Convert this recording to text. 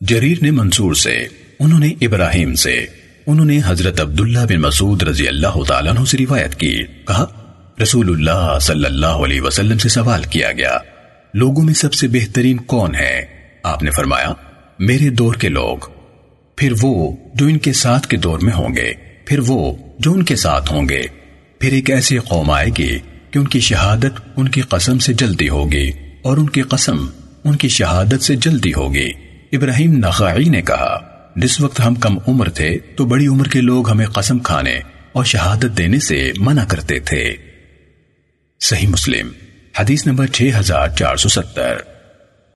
جریر نے منصور سے، انہوں نے ابراہیم سے، انہوں نے حضرت عبداللہ بن مسعود رضی اللہ تعالیٰ عنہ سے روایت کی۔ کہا، رسول اللہ صلی اللہ علیہ وسلم سے سوال کیا گیا، لوگوں میں سب سے بہترین کون ہے؟ آپ نے فرمایا، میرے دور کے لوگ۔ پھر وہ جو ان کے ساتھ کے دور میں ہوں گے، پھر وہ جو ان کے ساتھ ہوں گے۔ پھر ایک ایسی قوم آئے گی کہ ان کی شہادت ان کی قسم سے جلدی ہوگی اور ان کی قسم ان کی شہادت سے جلدی ہوگی۔ ابراہیم نخائی نے کہا، جس وقت ہم کم عمر تھے تو بڑی عمر کے لوگ ہمیں قسم کھانے اور شہادت دینے سے منع کرتے تھے۔ صحیح مسلم، حدیث نمبر 6470